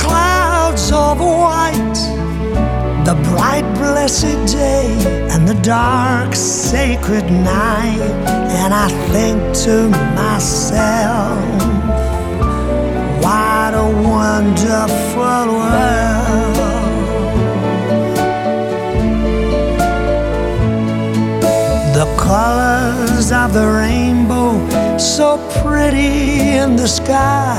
clouds of white, the bright blessed day and the dark sacred night, and I think to myself, what a wonderful world. The colors of the rainbow, so pretty in the sky,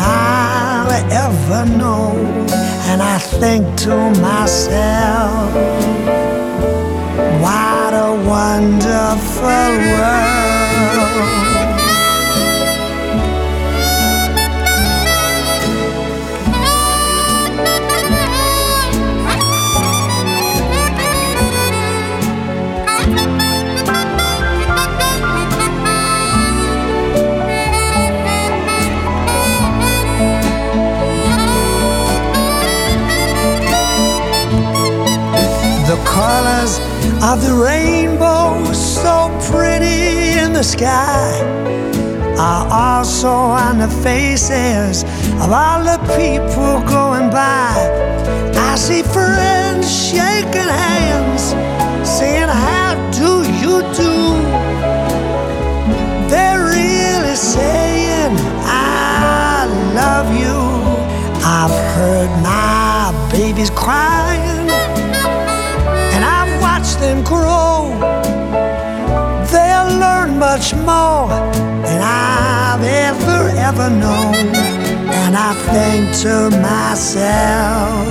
I'll ever know. And I think to myself, what a wonderful world. The colors of the rainbow, so pretty in the sky, are also on the faces of all the people going by. I see friends shaking hands, saying, How do you do? They're really saying, I love you. I've heard my babies crying I've them grow. They'll learn much more than I've ever, ever known. And I think to myself,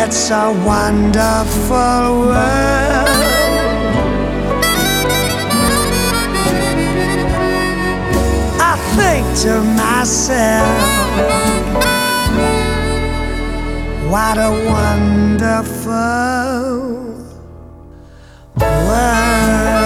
it's a wonderful world. I think to myself, what a wonderful world.